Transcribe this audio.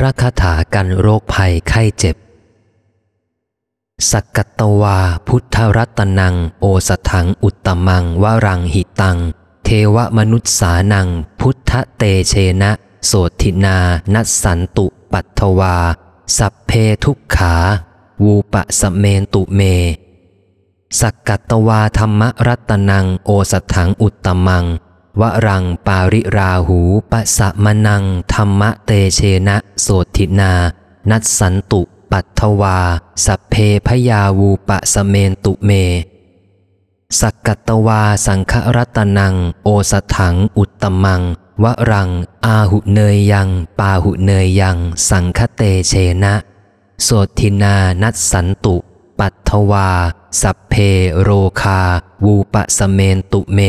พระคาถากันโรคภัยไข้เจ็บ สักกัตวาพุทธรัตนัง โอสถังอุตตมังวรังหิตัง เทวมนุษสานัง พุทธเตเชนะ โสทินา นัสสันตุปัตถวา สัพเพทุกขา วูปะสเมนตุเม สักกัตตวาธรรมรัตนัง โอสถังอุตตมัง วรังปาริราหูปะสะมนังธรรมเตเชนะ โสทินา นัสสันตุปัตถวา สัพเพพยาวูปะสะเมนตุเม สักกตวาสังฆรัตนัง โอสถังอุตตมัง วรัง อาหุเนยยัง ปาหุเนยยัง สังคเตเชนะ โสทินานัสสันตุปัตถวา สัพเพโรคา วูปะสะเมนตุเม